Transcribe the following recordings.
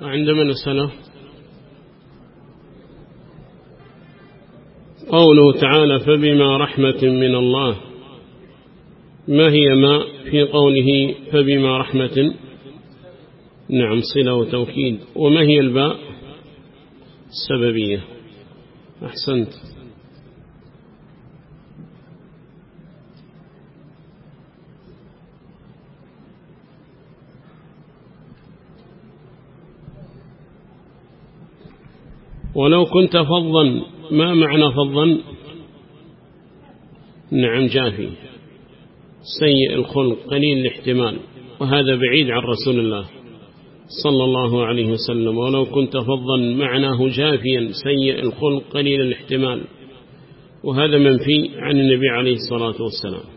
عند من قوله تعالى فبما رحمة من الله. ما هي ما في قوله فبما رحمة؟ نعم صلة وتوكيد وما هي الباء؟ السببية. أحسنت. ولو كنت فظا ما معنى فظا؟ نعم جافي. سيء الخلق قليل الاحتمال. وهذا بعيد عن رسول الله صلى الله عليه وسلم. ولو كنت فظا معناه جافيا. سيء الخلق قليل الاحتمال. وهذا منفي عن النبي عليه الصلاة والسلام.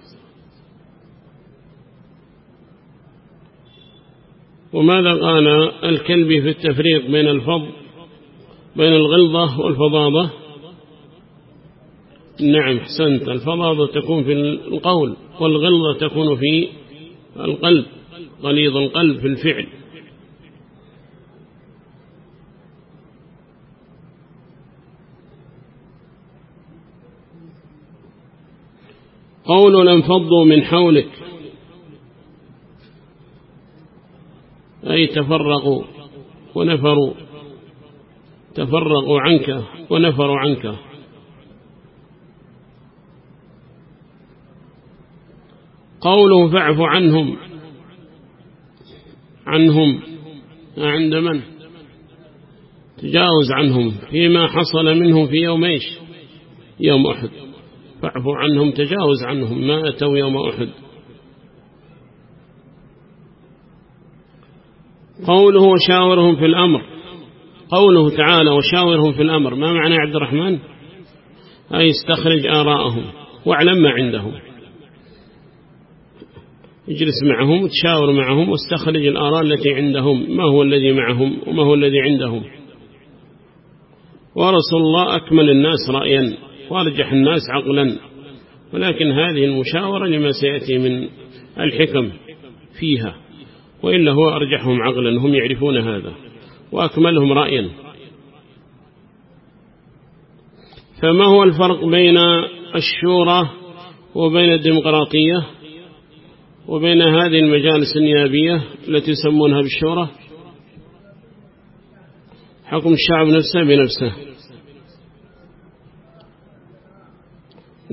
وماذا قال الكلب في التفريق بين الفض بين الغلظة والفضاضة نعم حسنت الفضاضة تكون في القول والغلظة تكون في القلب غليظ القلب في الفعل. قول انفضوا من حولك. أي تفرقوا ونفروا. تفرقوا عنك ونفروا عنك. قوله فاعف عنهم. عنهم. عند من؟ تجاوز عنهم. فيما حصل منهم في يوم إيش؟ يوم أحد. فاعف عنهم تجاوز عنهم. ما أتوا يوم أحد. قوله وشاورهم في الأمر. قوله تعالى وشاورهم في الأمر ما معنى عبد الرحمن؟ أي استخرج آراءهم واعلم ما عندهم. اجلس معهم وتشاور معهم واستخرج الآراء التي عندهم ما هو الذي معهم وما هو الذي عندهم. ورسول الله أكمل الناس رأيا وأرجح الناس عقلا. ولكن هذه المشاورة لما سيأتي من الحكم فيها وإلا هو أرجحهم عقلا هم يعرفون هذا. وأكملهم رأيا. فما هو الفرق بين الشورى وبين الديمقراطية وبين هذه المجالس النيابية التي يسمونها بالشورى؟ حكم الشعب نفسه بنفسه.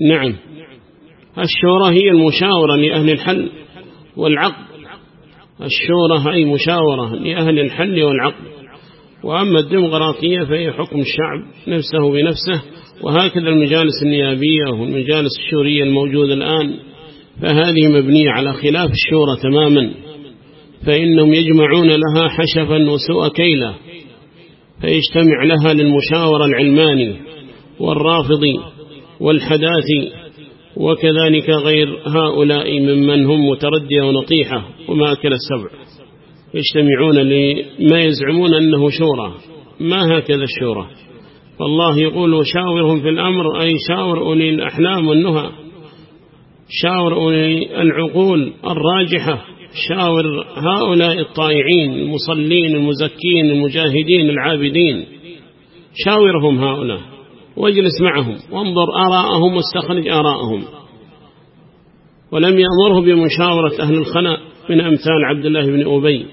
نعم. الشورى هي المشاورة لأهل الحل والعقد. الشورى هي مشاورة لأهل الحل والعقد. وأما الديمقراطية فهي حكم الشعب نفسه بنفسه وهكذا المجالس النيابية والمجالس الشورية الموجودة الآن فهذه مبنية على خلاف الشورى تماما فإنهم يجمعون لها حشفا وسوء كيلا فيجتمع لها للمشاورة العلماني والرافضي والحداثي وكذلك غير هؤلاء ممن هم متردية ونطيحة وما أكل السبع. يجتمعون لما يزعمون أنه شورى. ما هكذا الشورى؟ فالله يقول وشاورهم في الأمر أي شاور أولي الأحلام والنهى. شاور أولي العقول الراجحة. شاور هؤلاء الطائعين المصلين المزكين المجاهدين العابدين. شاورهم هؤلاء. واجلس معهم. وانظر آراءهم واستخرج آراءهم. ولم يأمره بمشاورة أهل الخلاء. من أمثال عبد الله بن أبي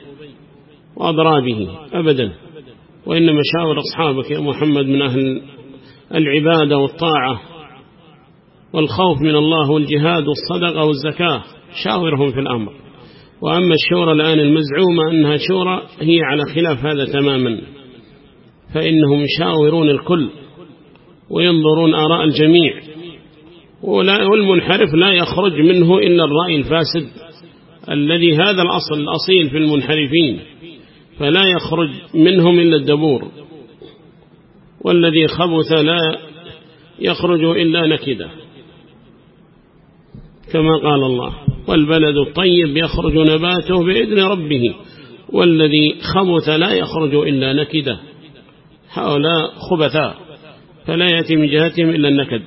وأضرابه أبدا. وإنما شاور أصحابك يا محمد من أهل العبادة والطاعة والخوف من الله والجهاد والصدقة والزكاة شاورهم في الأمر. وأما الشورى الآن المزعومة أنها شورى هي على خلاف هذا تماما. فإنهم يشاورون الكل وينظرون آراء الجميع والمنحرف لا يخرج منه إلا الرأي الفاسد. الذي هذا الأصل الأصيل في المنحرفين فلا يخرج منهم إلا الدبور. والذي خبث لا يخرج إلا نكدة كما قال الله. والبلد الطيب يخرج نباته بإذن ربه والذي خبث لا يخرج إلا نكدة. هؤلاء خبثاء فلا يأتي من جهتهم إلا النكد.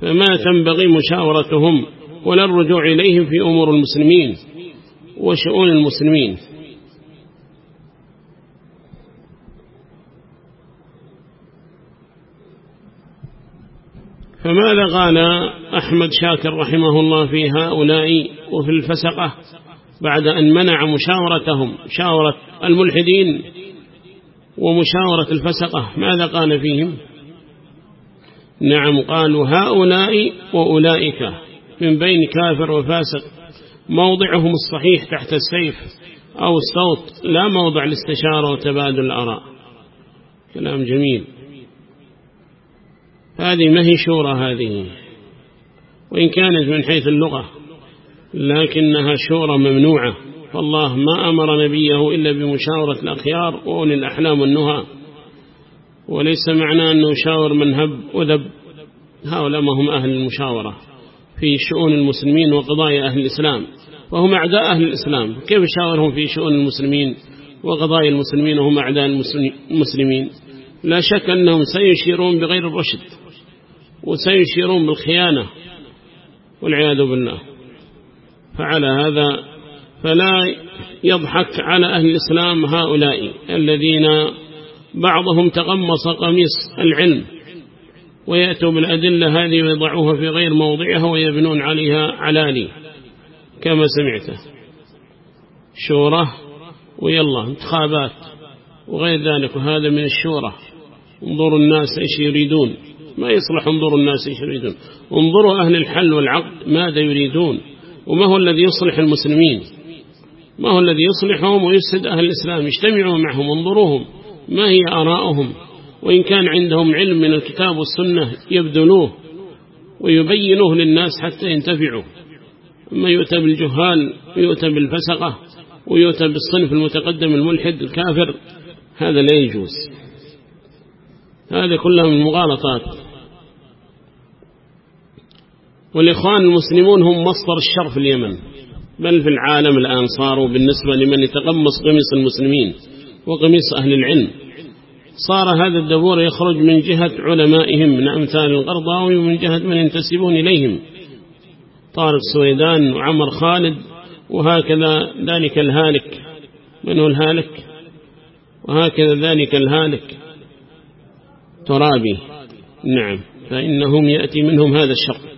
فما تنبغي مشاورتهم ولا الرجوع إليهم في أمور المسلمين وشؤون المسلمين. فماذا قال أحمد شاكر رحمه الله في هؤلاء وفي الفسقة بعد أن منع مشاورتهم شاورة الملحدين ومشاورة الفسقة؟ ماذا قال فيهم؟ نعم قالوا هؤلاء وأولئك. من بين كافر وفاسق موضعهم الصحيح تحت السيف أو الصوت لا موضع الاستشارة وتبادل الأراء. كلام جميل. هذه ما هي شورى هذه؟ وإن كانت من حيث اللغة لكنها شورى ممنوعة. فالله ما أمر نبيه إلا بمشاورة الأخيار وأولي الأحلام والنهى. وليس معنى أنه شاور من هب وذب. هؤلاء ما هم أهل المشاورة. في شؤون المسلمين وقضايا أهل الإسلام وهم أعداء أهل الإسلام. كيف شاورهم في شؤون المسلمين وقضايا المسلمين وهم أعداء المسلمين؟ لا شك أنهم سيشيرون بغير الرشد وسيشيرون بالخيانة والعياذ بالله. فعلى هذا فلا يضحك على أهل الإسلام هؤلاء الذين بعضهم تغمص قميص العلم ويأتوا بالأدلة هذه ويضعوها في غير موضعها ويبنون عليها علالي كما سمعته شورة ويلا انتخابات وغير ذلك وهذا من الشورة انظروا الناس إيش يريدون. ما يصلح انظروا الناس إيش يريدون. انظروا أهل الحل والعقد ماذا يريدون؟ وما هو الذي يصلح المسلمين؟ ما هو الذي يصلحهم ويفسد أهل الإسلام؟ اجتمعوا معهم انظروهم. ما هي آراؤهم؟ وإن كان عندهم علم من الكتاب والسنة يبذلوه ويبينوه للناس حتى ينتفعوا. أما يؤتى بالجهال ويؤتى بالفسقة ويؤتى بالصنف المتقدم الملحد الكافر هذا لا يجوز. هذا كلها من مغالطات. والإخوان المسلمون هم مصدر الشر في اليمن بل في العالم الآن صاروا بالنسبة لمن يتقمص قميص المسلمين وقميص أهل العلم. صار هذا الدبور يخرج من جهة علمائهم من أمثال القرضاوي ومن جهة من ينتسبون إليهم. طارق سويدان وعمر خالد وهكذا ذلك الهالك. من هو الهالك؟ وهكذا ذلك الهالك. ترابي. نعم. فإنهم يأتي منهم هذا الشر.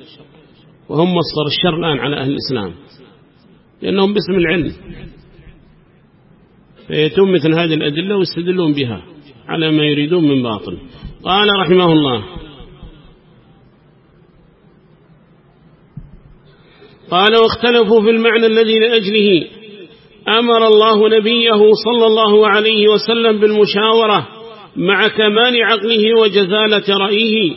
وهم مصدر الشر الآن على أهل الإسلام. لأنهم باسم العلم. فيتم مثل هذه الأدلة ويستدلون بها. على ما يريدون من باطل. قال رحمه الله قال واختلفوا في المعنى الذي لأجله. أمر الله نبيه صلى الله عليه وسلم بالمشاورة مع كمال عقله وجزالة رأيه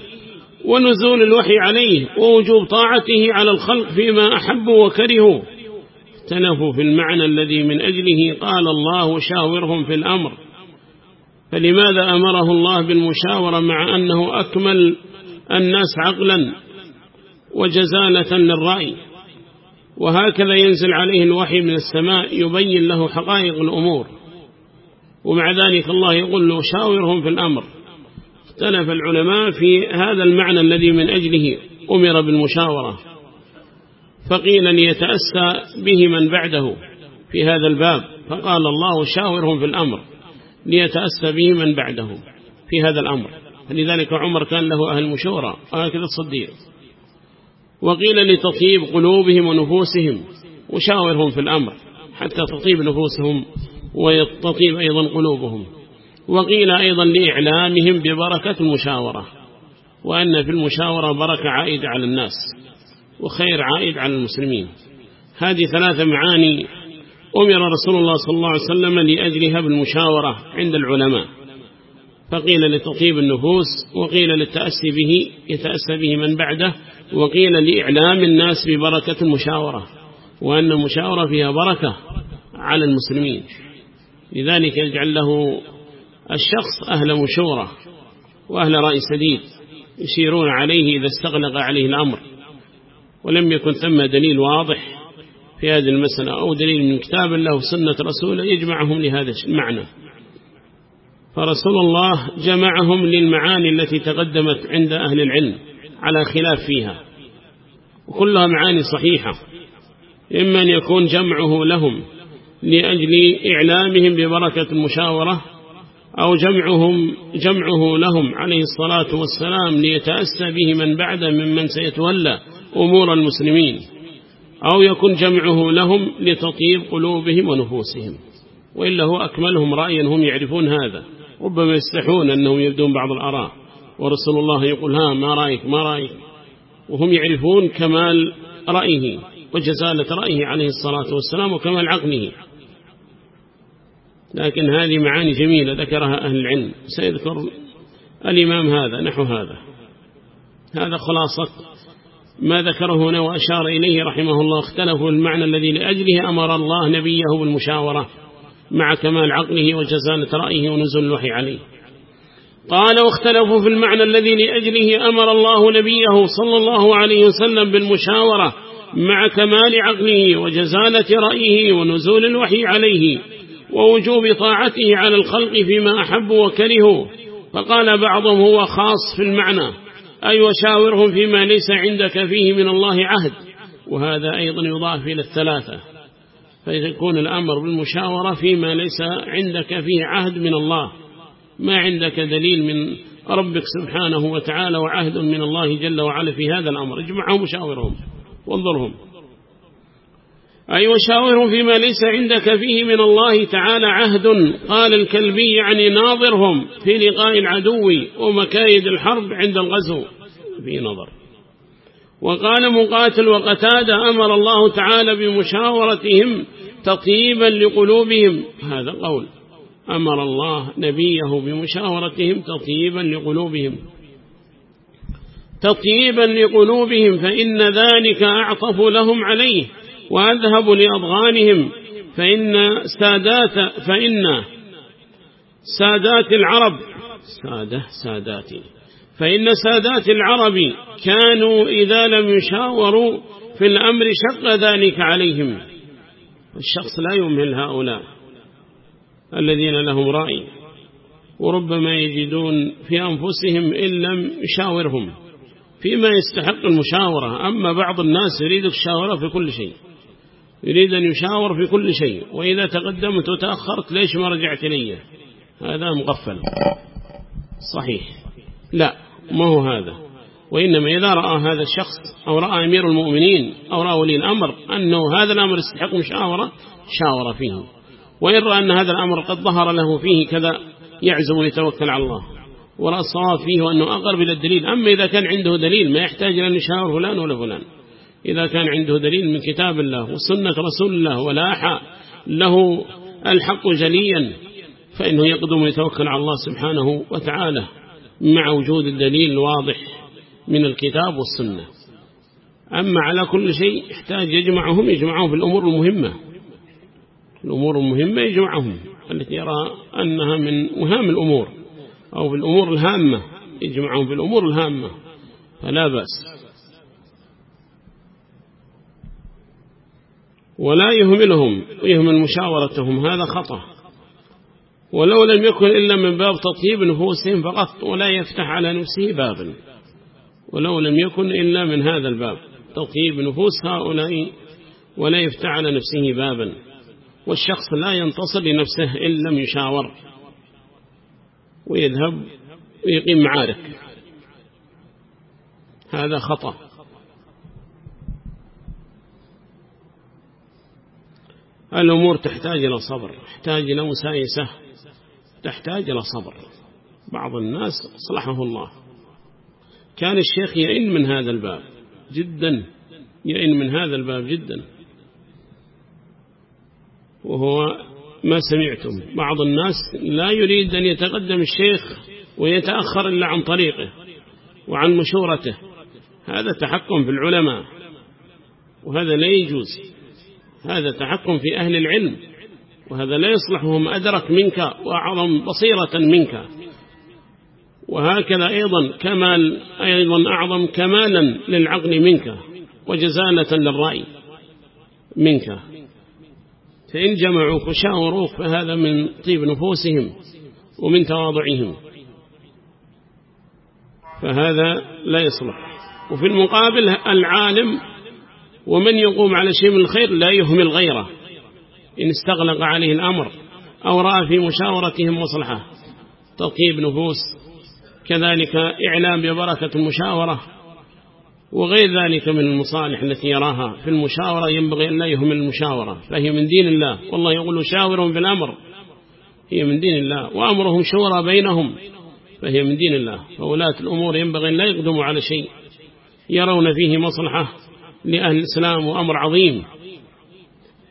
ونزول الوحي عليه ووجوب طاعته على الخلق فيما أحبوا وكرهوا اختلفوا في المعنى الذي من أجله. قال الله شاورهم في الأمر. فلماذا أمره الله بالمشاورة مع أنه أكمل الناس عقلا وجزالة للرأي؟ وهكذا ينزل عليه الوحي من السماء يبين له حقائق الأمور. ومع ذلك الله يقول له شاورهم في الأمر. اختلف العلماء في هذا المعنى الذي من أجله أمر بالمشاورة. فقيل ليتأسى به من بعده في هذا الباب. فقال الله شاورهم في الأمر. ليتأسى به من بعده في هذا الأمر. فلذلك عمر كان له أهل مشورة وهكذا الصديق. وقيل لتطيب قلوبهم ونفوسهم وشاورهم في الأمر حتى تطيب نفوسهم ويتطيب أيضا قلوبهم. وقيل أيضا لإعلامهم ببركة المشاورة وأن في المشاورة بركة عائدة على الناس وخير عائد على المسلمين. هذه ثلاثة معاني أمر رسول الله صلى الله عليه وسلم لأجلها بالمشاورة عند العلماء. فقيل لتطيب النفوس وقيل للتأسي به يتأسى به من بعده وقيل لإعلام الناس ببركة المشاورة وأن المشاورة فيها بركة على المسلمين. لذلك يجعل له الشخص أهل مشورة وأهل رأي سديد يشيرون عليه إذا استغلق عليه الأمر. ولم يكن ثم دليل واضح في هذه المسألة أو دليل من كتاب الله وسنة رسوله يجمعهم لهذا المعنى فرسول الله جمعهم للمعاني التي تقدمت عند أهل العلم على خلاف فيها. وكلها معاني صحيحة. إما أن يكون جمعه لهم لأجل إعلامهم ببركة المشاورة أو جمعهم جمعه لهم عليه الصلاة والسلام ليتأسى به من بعد ممن سيتولى أمور المسلمين. أو يكون جمعه لهم لتطيب قلوبهم ونفوسهم. وإلا هو أكملهم رأيا هم يعرفون هذا. ربما يستحون أنهم يبدون بعض الأراء. ورسول الله يقول ها ما رأيك؟ ما رأيك؟ وهم يعرفون كمال رأيه وجزالة رأيه عليه الصلاة والسلام وكمال عقله. لكن هذه معاني جميلة ذكرها أهل العلم. سيذكر الإمام هذا نحو هذا. هذا خلاصة ما ذكره هنا وأشار إليه رحمه الله اختلفوا المعنى الذي لأجله أمر الله نبيه بالمشاورة مع كمال عقله وجزالة رأيه ونزول الوحي عليه. قال واختلفوا في المعنى الذي لأجله أمر الله نبيه صلى الله عليه وسلم بالمشاورة مع كمال عقله وجزالة رأيه ونزول الوحي عليه ووجوب طاعته على الخلق فيما أحبوا وكرهوا فقال بعضهم هو خاص في المعنى. أي وشاورهم فيما ليس عندك فيه من الله عهد. وهذا أيضا يضاف إلى الثلاثة. فيكون الأمر بالمشاورة فيما ليس عندك فيه عهد من الله. ما عندك دليل من ربك سبحانه وتعالى وعهد من الله جل وعلا في هذا الأمر. اجمعهم وشاورهم وانظرهم. أي وشاورهم فيما ليس عندك فيه من الله تعالى عهد. قال الكلبي يعني ناظرهم في لقاء العدو ومكايد الحرب عند الغزو. في نظر. وقال مقاتل وقتادة أمر الله تعالى بمشاورتهم تطيبا لقلوبهم. هذا قول. أمر الله نبيه بمشاورتهم تطيبا لقلوبهم. تطيبا لقلوبهم فإن ذلك أعطف لهم عليه. وأذهب لأضغانهم فإن سادات فإن سادات العرب سادة ساداتي فإن سادات العرب كانوا إذا لم يشاوروا في الأمر شق ذلك عليهم. الشخص لا يمهل هؤلاء الذين لهم رأي وربما يجدون في أنفسهم إن لم يشاورهم فيما يستحق المشاورة. أما بعض الناس يريد الشاورة في كل شيء. يريد أن يشاور في كل شيء وإذا تقدمت وتأخرت ليش ما رجعت لي هذا مغفل. صحيح. لا ما هو هذا. وإنما إذا رأى هذا الشخص أو رأى أمير المؤمنين أو رأى ولي الأمر أنه هذا الأمر يستحق مشاورة شاور فيه. وإن رأى أن هذا الأمر قد ظهر له فيه كذا يعزم ويتوكل على الله. ورأى الصواب فيه وأنه أقرب إلى الدليل. أما إذا كان عنده دليل ما يحتاج أن يشاور فلان ولا فلان. إذا كان عنده دليل من كتاب الله وسنة رسول الله ولاح له الحق جليا فإنه يقدم ويتوكل على الله سبحانه وتعالى مع وجود الدليل الواضح من الكتاب والسنة. أما على كل شيء يحتاج يجمعهم يجمعهم في الأمور المهمة. الأمور المهمة يجمعهم التي يرى أنها من مهام الأمور أو في الأمور الهامة يجمعهم في الأمور الهامة فلا بأس. ولا يهملهم ويهمل مشاورتهم هذا خطأ. ولو لم يكن إلا من باب تطيب نفوسهم فقط ولا يفتح على نفسه بابا. ولو لم يكن إلا من هذا الباب تطيب نفوس هؤلاء ولا يفتح على نفسه بابا. والشخص لا ينتصر لنفسه إن لم يشاور ويذهب ويقيم معارك. هذا خطأ. الأمور تحتاج إلى صبر تحتاج إلى مسايسة تحتاج إلى صبر. بعض الناس صلحه الله. كان الشيخ يئن من هذا الباب جدا يئن من هذا الباب جدا. وهو ما سمعتم. بعض الناس لا يريد أن يتقدم الشيخ ويتأخر إلا عن طريقه وعن مشورته. هذا تحكم في العلماء. وهذا لا يجوز. هذا تحكم في أهل العلم وهذا لا يصلحهم أدرك منك وأعظم بصيرة منك. وهكذا أيضا كمال أيضا أعظم كمالا للعقل منك وجزالة للرأي منك. فإن جمعوك وشاوروك فهذا من طيب نفوسهم ومن تواضعهم. فهذا لا يصلح. وفي المقابل العالم ومن يقوم على شيء من الخير لا يهمل غيره. إن استغلق عليه الأمر أو رأى في مشاورتهم مصلحة. تطيب نفوس كذلك إعلام ببركة المشاورة وغير ذلك من المصالح التي يراها. في المشاورة ينبغي أن لا يهمل المشاورة فهي من دين الله. والله يقول شاورهم في الأمر هي من دين الله. وأمرهم شورى بينهم فهي من دين الله. فولاة الأمور ينبغي أن لا يقدموا على شيء يرون فيه مصلحة. لأهل الإسلام وأمر عظيم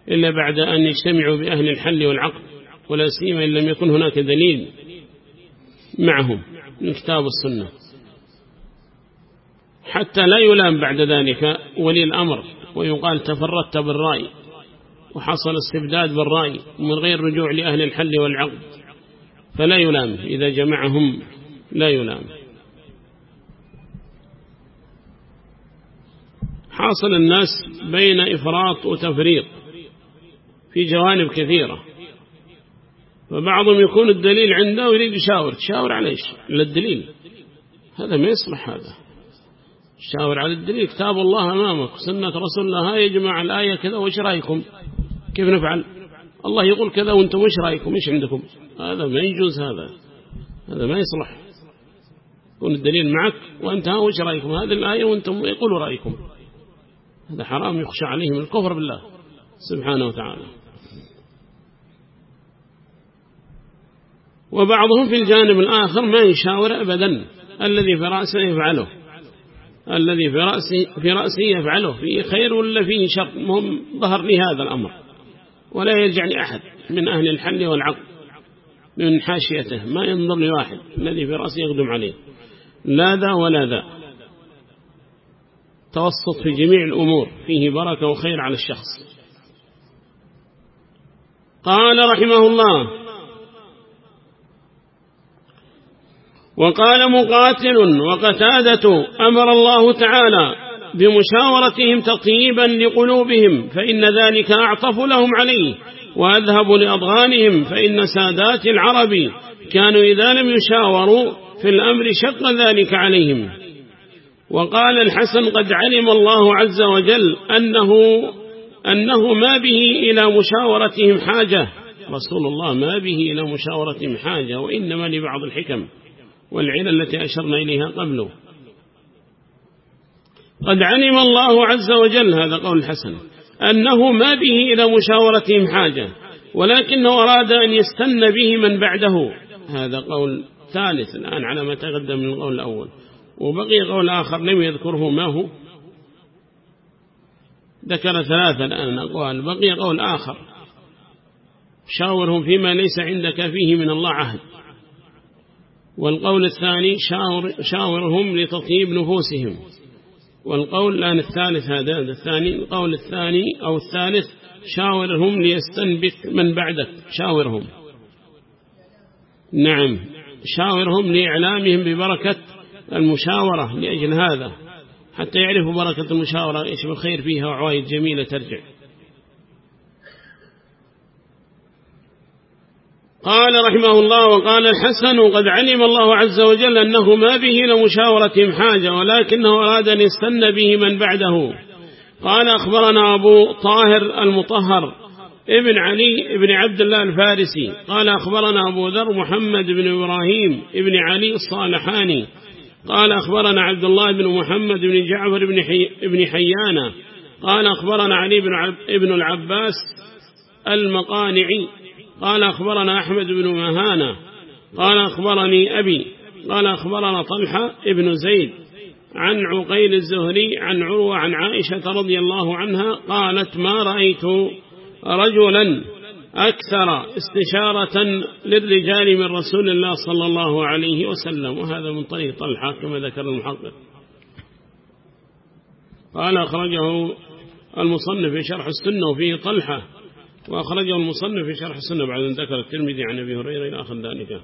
إلا بعد أن يجتمعوا بأهل الحل والعقد ولا سيما إن لم يكن هناك دليل معهم من كتاب السنة. حتى لا يلام بعد ذلك ولي الأمر ويقال تفردت بالرأي وحصل استبداد بالرأي من غير رجوع لأهل الحل والعقد فلا يلام. إذا جمعهم لا يلام. حاصل الناس بين إفراط وتفريط في جوانب كثيرة. فبعضهم يكون الدليل عنده ويريد يشاور تشاور على إيش؟ للدليل هذا ما يصلح هذا. شاور على الدليل. كتاب الله أمامك سنة رسول الله يا جماعة الآية كذا وش رأيكم؟ كيف نفعل؟ الله يقول كذا وأنتم وش رأيكم؟ إيش عندكم؟ هذا ما يجوز هذا. هذا ما يصلح. يكون الدليل معك وأنت ها وش رأيكم؟ هذه الآية وأنتم يقولوا رأيكم. هذا حرام يخشى عليهم الكفر بالله سبحانه وتعالى. وبعضهم في الجانب الآخر ما يشاور أبدا الذي في رأسه يفعله. الذي في رأسه, في رأسه يفعله. فيه خير ولا فيه شر؟ مهم ظهر لي هذا الأمر. ولا يرجع لأحد من أهل الحل والعقل من حاشيته. ما ينظر لواحد الذي في رأسه يقدم عليه. لا ذا ولا ذا. توسط في جميع الأمور فيه بركة وخير على الشخص. قال رحمه الله وقال مقاتل وقتادة أمر الله تعالى بمشاورتهم تطييبا لقلوبهم فإن ذلك أعطف لهم عليه وأذهب لأضغانهم فإن سادات العرب كانوا إذا لم يشاوروا في الأمر شق ذلك عليهم. وقال الحسن قد علم الله عز وجل أنه, أنه ما به إلى مشاورتهم حاجة. رسول الله ما به إلى مشاورتهم حاجة وإنما لبعض الحكم والعلل التي أشرنا إليها قبله قد علم الله عز وجل هذا قول الحسن أنه ما به إلى مشاورتهم حاجة ولكنه أراد أن يستن به من بعده. هذا قول ثالث الآن على ما تقدم من القول الأول. وبقي قول آخر لم يذكره ما هو؟ ذكر ثلاثة الآن أقوال بقي قول آخر. شاورهم فيما ليس عندك فيه من الله عهد. والقول الثاني شاور شاورهم لتطيب نفوسهم. والقول الآن الثالث هذا الثاني. القول الثاني أو الثالث شاورهم ليستنبت من بعدك. شاورهم. نعم. شاورهم لإعلامهم ببركة المشاورة لأجل هذا حتى يعرفوا بركة المشاورة إيش بالخير فيها وعوائد جميلة ترجع. قال رحمه الله وقال الحسن قد علم الله عز وجل أنه ما به لمشاورتهم حاجة ولكنه أراد أن يستن به من بعده. قال أخبرنا أبو طاهر المطهر ابن علي ابن عبد الله الفارسي. قال أخبرنا أبو ذر محمد بن إبراهيم ابن علي الصالحاني. قال أخبرنا عبد الله بن محمد بن جعفر بن, حي بن حيانة. قال أخبرنا علي بن, عب ابن العباس المقانعي. قال أخبرنا أحمد بن مهانة. قال أخبرني أبي. قال أخبرنا طلحة ابن زيد عن عقيل الزهري عن عروة عن عائشة رضي الله عنها قالت ما رأيت رجلا أكثر استشارة للرجال من رسول الله صلى الله عليه وسلم وهذا من طريق طلحة كما ذكر المحقق. قال أخرجه المصنف في شرح السنة وفيه طلحة وأخرجه المصنف في شرح السنة بعد أن ذكر الترمذي عن أبي هريرة إلى آخر ذلك.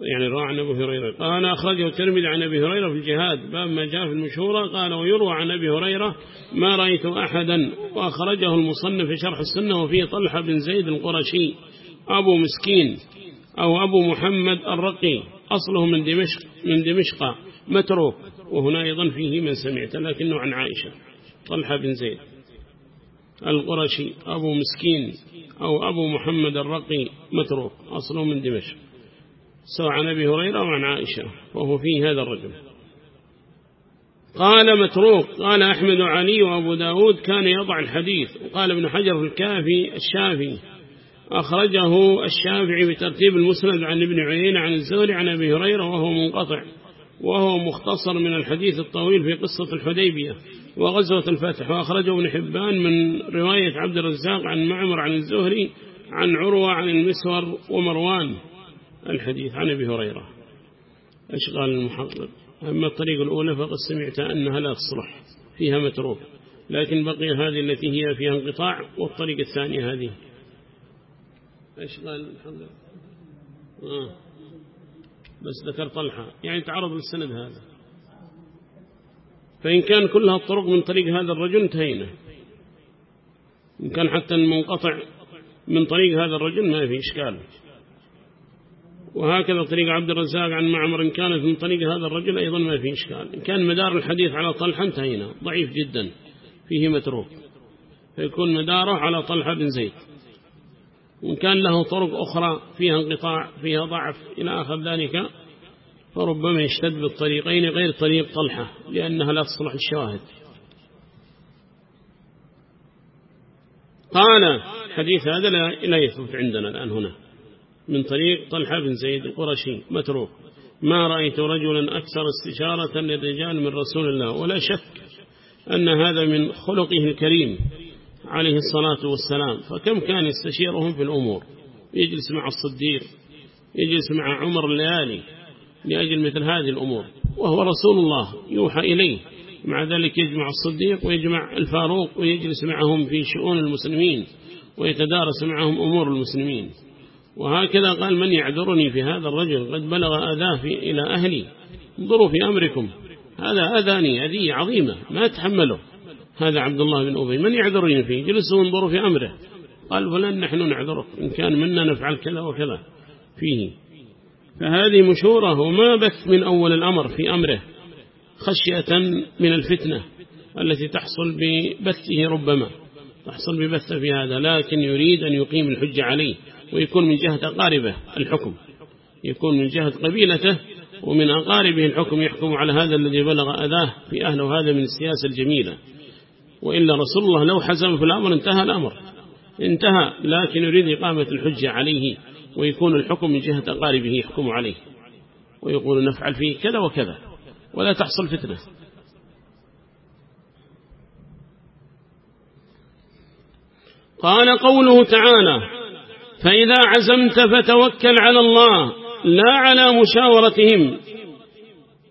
يعني روى عن أبي هريرة. قال أخرجه الترمذي عن أبي هريرة في الجهاد. باب ما جاء في المشهورة. قال ويروى عن أبي هريرة ما رأيت أحدا. وأخرجه المصنف في شرح السنة وفيه طلحة بن زيد القرشي. أبو مسكين أو أبو محمد الرقي. أصله من دمشق من دمشق متروك. وهنا أيضا فيه من سمعت لكنه عن عائشة. طلحة بن زيد القرشي. أبو مسكين أو أبو محمد الرقي متروك. أصله من دمشق. سواء عن أبي هريرة أو عن عائشة وهو فيه هذا الرجل. قال متروك قال أحمد علي وأبو داود كان يضع الحديث وقال ابن حجر في الكافي الشافي أخرجه الشافعي بترتيب المسند عن ابن عيين عن الزهري عن أبي هريرة وهو منقطع وهو مختصر من الحديث الطويل في قصة الحديبية وغزوة الفتح. وأخرجه ابن حبان من رواية عبد الرزاق عن معمر عن الزهري عن عروة عن المسور ومروان. الحديث عن أبي هريرة. أشغال المحقق. أما الطريقة الأولى فقد سمعت أنها لا تصلح فيها متروك. لكن بقي هذه التي هي فيها انقطاع والطريقة الثانية هذه. أشغال الحمد آه. بس ذكر طلحة. يعني تعرض للسند هذا. فإن كان كلها الطرق من طريق هذا الرجل انتهينا. إن كان حتى المنقطع من طريق هذا الرجل ما في إشكال. وهكذا طريق عبد الرزاق عن معمر إن كانت من طريق هذا الرجل أيضا ما في إشكال. إن كان مدار الحديث على طلحة انتهينا. ضعيف جدا. فيه متروك. فيكون مداره على طلحة بن زيد. وإن كان له طرق أخرى فيها انقطاع فيها ضعف إلى آخر ذلك فربما يشتد بالطريقين غير طريق طلحة لأنها لا تصلح الشواهد. قال حديث هذا لا يثبت عندنا الآن هنا. من طريق طلحة بن زيد القرشي متروك. ما رأيت رجلا أكثر استشارة للرجال من رسول الله ولا شك أن هذا من خلقه الكريم عليه الصلاة والسلام. فكم كان يستشيرهم في الأمور؟ يجلس مع الصديق يجلس مع عمر الليالي لأجل مثل هذه الأمور. وهو رسول الله يوحى إليه. مع ذلك يجمع الصديق ويجمع الفاروق ويجلس معهم في شؤون المسلمين ويتدارس معهم أمور المسلمين. وهكذا قال من يعذرني في هذا الرجل قد بلغ أذاه إلى أهلي. انظروا في أمركم. هذا أذاني أذية عظيمة ما تحمله. هذا عبد الله بن أبي من يعذرني فيه؟ جلسوا وانظروا في أمره. قال فلن نحن نعذرك إن كان منا نفعل كذا وكذا. فيه. فهذه مشورة وما بث من أول الأمر في أمره. خشية من الفتنة التي تحصل ببثه ربما. تحصل ببث في هذا لكن يريد أن يقيم الحج عليه. ويكون من جهة أقاربه الحكم. يكون من جهة قبيلته ومن أقاربه الحكم يحكم على هذا الذي بلغ أذاه في أهله هذا من السياسة الجميلة. وإلا رسول الله لو حزم في الأمر انتهى الأمر. انتهى لكن يريد إقامة الحجة عليه ويكون الحكم من جهة أقاربه يحكم عليه. ويقول نفعل فيه كذا وكذا ولا تحصل فتنة. قال قوله تعالى فإذا عزمت فتوكل على الله لا على مشاورتهم.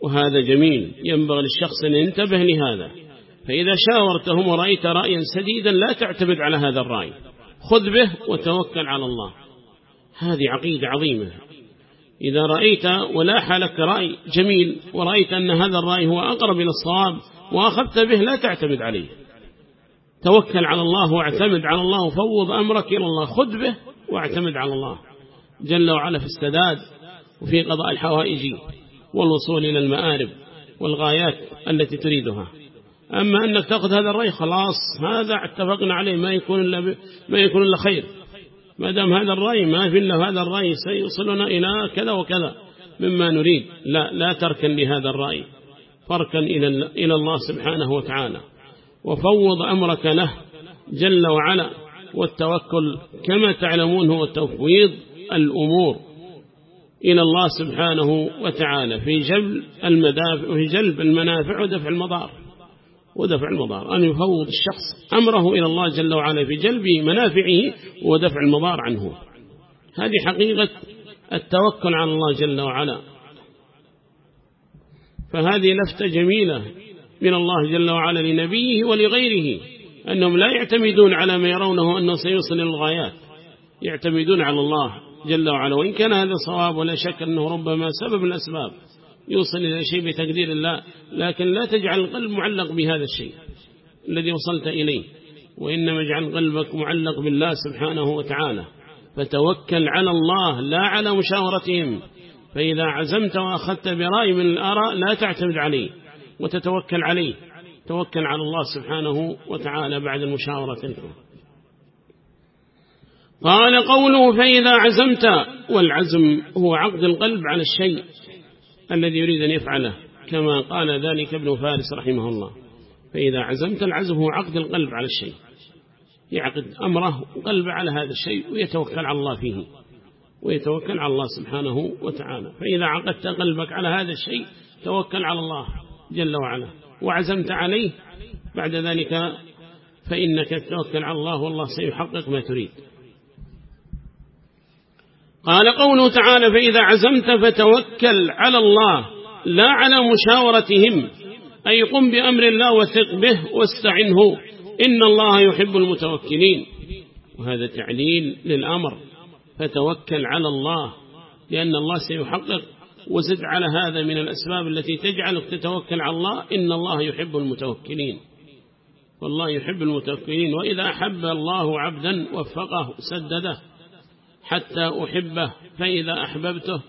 وهذا جميل ينبغي للشخص أن ينتبه لهذا. فإذا شاورتهم ورأيت رأيا سديدا لا تعتمد على هذا الرأي. خذ به وتوكل على الله. هذه عقيدة عظيمة. إذا رأيت ولاح لك رأي جميل ورأيت أن هذا الرأي هو أقرب إلى الصواب وأخذت به لا تعتمد عليه. توكل على الله واعتمد على الله وفوض أمرك إلى الله. خذ به واعتمد على الله. جل وعلا في السداد وفي قضاء الحوائج والوصول إلى المآرب والغايات التي تريدها. أما أنك تأخذ هذا الرأي خلاص هذا اتفقنا عليه ما يكون إلا, ما يكون إلا خير. ما دام هذا الرأي ما في إلا هذا الرأي سيوصلنا إلى كذا وكذا. مما نريد لا لا تركن لهذا الرأي فركا إلى, إلى الله سبحانه وتعالى. وفوض أمرك له جل وعلا. والتوكل كما تعلمون هو تفويض الأمور إلى الله سبحانه وتعالى في جلب المدافع وفي جلب المنافع ودفع المضار ودفع المضار. أن يفوض الشخص أمره إلى الله جل وعلا في جلب منافعه ودفع المضار عنه. هذه حقيقة التوكل على الله جل وعلا. فهذه لفتة جميلة من الله جل وعلا لنبيه ولغيره. أنهم لا يعتمدون على ما يرونه أنه سيوصل إلى الغايات يعتمدون على الله جل وعلا. وإن كان هذا صواب ولا شك أنه ربما سبب الأسباب. يوصل إلى شيء بتقدير الله. لكن لا تجعل القلب معلق بهذا الشيء الذي وصلت إليه. وإنما اجعل قلبك معلق بالله سبحانه وتعالى. فتوكل على الله لا على مشاورتهم. فإذا عزمت وأخذت برأي من الآراء لا تعتمد عليه وتتوكل عليه. توكل على الله سبحانه وتعالى بعد المشاورة قال قوله فإذا عزمت والعزم هو عقد القلب على الشيء الذي يريد أن يفعله كما قال ذلك ابن فارس رحمه الله. فإذا عزمت العزم هو عقد القلب على الشيء. يعقد أمره قلب على هذا الشيء ويتوكل على الله فيه ويتوكل على الله سبحانه وتعالى. فإذا عقدت قلبك على هذا الشيء توكل على الله جل وعلا. وعزمت عليه بعد ذلك فإنك تتوكل على الله والله سيحقق ما تريد. قال قوله تعالى فإذا عزمت فتوكل على الله لا على مشاورتهم أي قم بأمر الله وثق به واستعنه إن الله يحب المتوكلين. وهذا تعليل للأمر فتوكل على الله لأن الله سيحقق وزد على هذا من الأسباب التي تجعلك تتوكل على الله إن الله يحب المتوكلين. والله يحب المتوكلين وإذا أحب الله عبدا وفقه سدده. حتى أحبه فإذا أحببته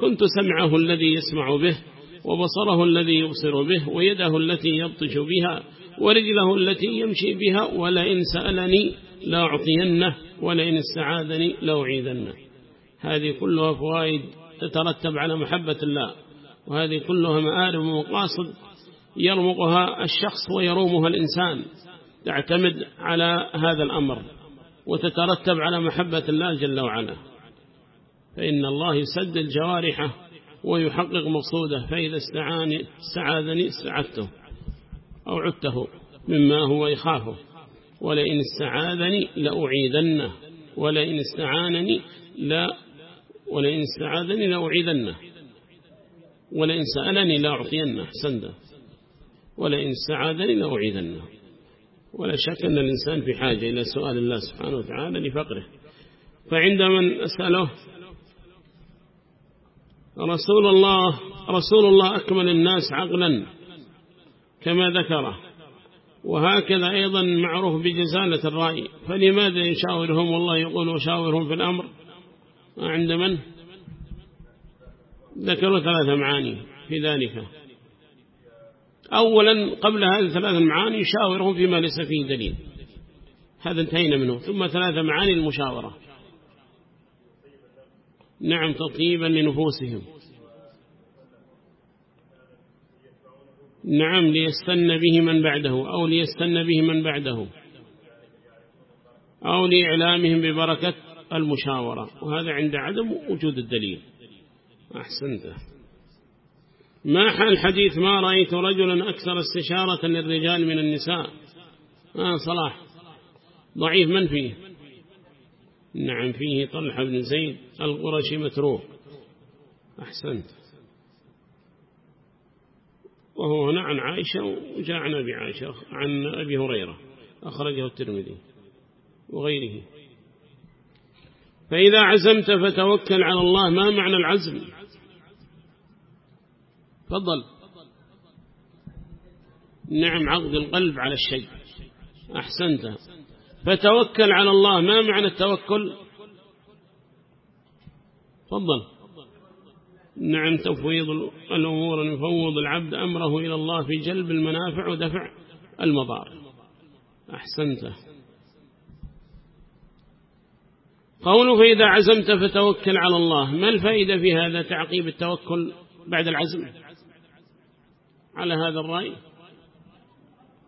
كنت سمعه الذي يسمع به وبصره الذي يبصر به ويده التي يبطش بها ورجله التي يمشي بها ولئن سألني لا أعطينه ولئن استعاذني لأعيذنه. هذه كلها فوائد تترتب على محبة الله. وهذه كلها مآرب ومقاصد يرمقها الشخص ويرومها الإنسان. تعتمد على هذا الأمر وتترتب على محبة الله جل وعلا. فإن الله يسدد جوارحه ويحقق مقصوده فإذا استعاني استعاذني استعدته أو عدته مما هو يخافه. ولئن استعاذني لأعيذنه ولئن استعانني لا ولئن استعاذني لأعيذنه ولئن سألني لا أعطينه سنده ولئن استعاذني لأعيذنه ولا شك أن الإنسان في حاجة إلى سؤال الله سبحانه وتعالى لفقره. فعند من أسأله رسول الله رسول الله أكمل الناس عقلا كما ذكره. وهكذا أيضا معروف بجزالة الرأي. فلماذا يشاورهم؟ والله يقول وشاورهم في الأمر. عند من؟ ذكروا ثلاثة معاني في ذلك. أولا قبل هذه ثلاثة معاني يشاورهم فيما ليس فيه دليل. هذا انتهينا منه. ثم ثلاثة معاني المشاورة. نعم تطيبا لنفوسهم. نعم ليستن به من بعده أو ليستن به من بعده أو لإعلامهم ببركة المشاورة وهذا عند عدم وجود الدليل. أحسنت. ما حال حديث ما رأيت رجلا أكثر استشارة للرجال من النساء؟ آه صلاح. ضعيف من فيه؟ نعم فيه طلحة بن زيد القرشي متروك. أحسنت. وهو هنا عن عائشة وجاء عن أبي عائشة عن أبي هريرة أخرجه الترمذي وغيره. فإذا عزمت فتوكل على الله ما معنى العزم؟ تفضل. نعم عقد القلب على الشيء. أحسنت. فتوكل على الله ما معنى التوكل؟ تفضل. نعم تفويض الأمور أن يفوض العبد أمره إلى الله في جلب المنافع ودفع المضار. أحسنت. قوله فإذا عزمت فتوكل على الله ما الفائدة في هذا تعقيب التوكل بعد العزم؟ على هذا الرأي.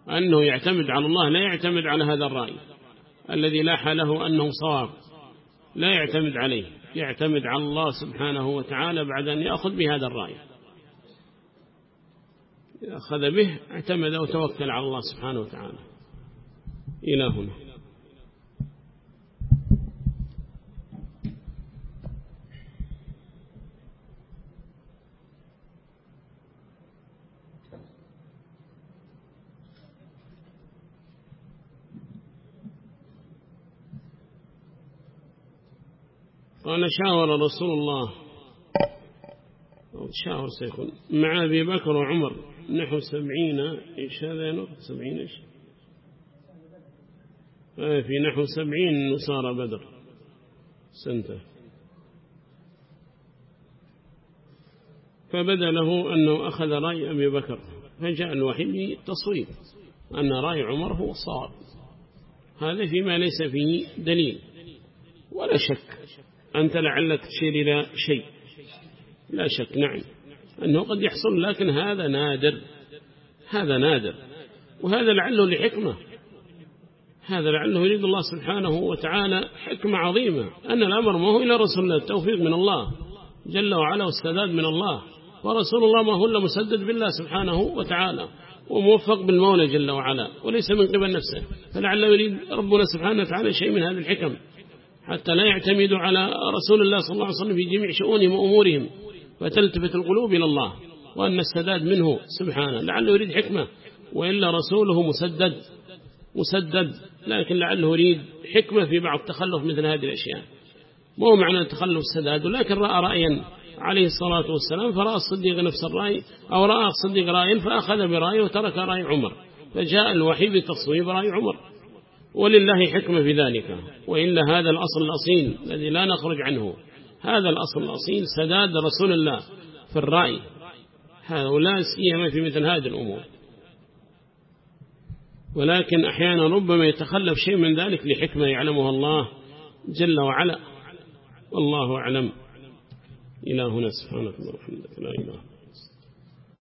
أنه يعتمد على الله لا يعتمد على هذا الرأي. الذي لاح له أنه صواب لا يعتمد عليه. يعتمد على الله سبحانه وتعالى بعد أن يأخذ بهذا الرأي. أخذ به اعتمد وتوكل على الله سبحانه وتعالى. إلى هنا. قال شاور رسول الله. شاور سيكون مع أبي بكر وعمر. نحو سبعين إيش هذا نقط سبعين إيش؟ آه، في نحو سبعين نصار بدر. سنتة. فبدأ له أنه أخذ رأي أبي بكر. فجاء الوحي بالتصويب أن رأي عمر هو الصواب هذا فيما ليس فيه دليل. ولا شك. أنت لعلك تشير إلى شيء. لا شك نعم. أنه قد يحصل لكن هذا نادر. هذا نادر. وهذا لعله لحكمة. هذا لعله يريد الله سبحانه وتعالى حكمة عظيمة. أن الأمر ما هو إلى رسول الله التوفيق من الله. جل وعلا والسداد من الله. ورسول الله ما هو إلا مسدد بالله سبحانه وتعالى. وموفق بالمولى جل وعلا. وليس من قبل نفسه. فلعله يريد ربنا سبحانه وتعالى شيء من هذه الحكم. حتى لا يعتمدوا على رسول الله صلى الله عليه وسلم في جميع شؤونهم وأمورهم فتلتفت القلوب إلى الله وأن السداد منه سبحانه لعله يريد حكمة وإلا رسوله مسدد مسدد لكن لعله يريد حكمة في بعض تخلف مثل هذه الأشياء. مو معنى التخلف السداد ولكن رأى رأيا عليه الصلاة والسلام فرأى الصديق نفس الرأي أو رأى الصديق رأيا فأخذ برأيه وترك رأي عمر فجاء الوحي بتصويب رأي عمر. ولله حكمة في ذلك. وإلا هذا الأصل الأصيل الذي لا نخرج عنه هذا الأصل الأصيل سداد رسول الله في الرأي. هؤلاء سيما في مثل هذه الأمور. ولكن أحيانا ربما يتخلف شيء من ذلك لحكمة يعلمها الله جل وعلا. والله أعلم. إلهنا سبحانه وتعالى لا إله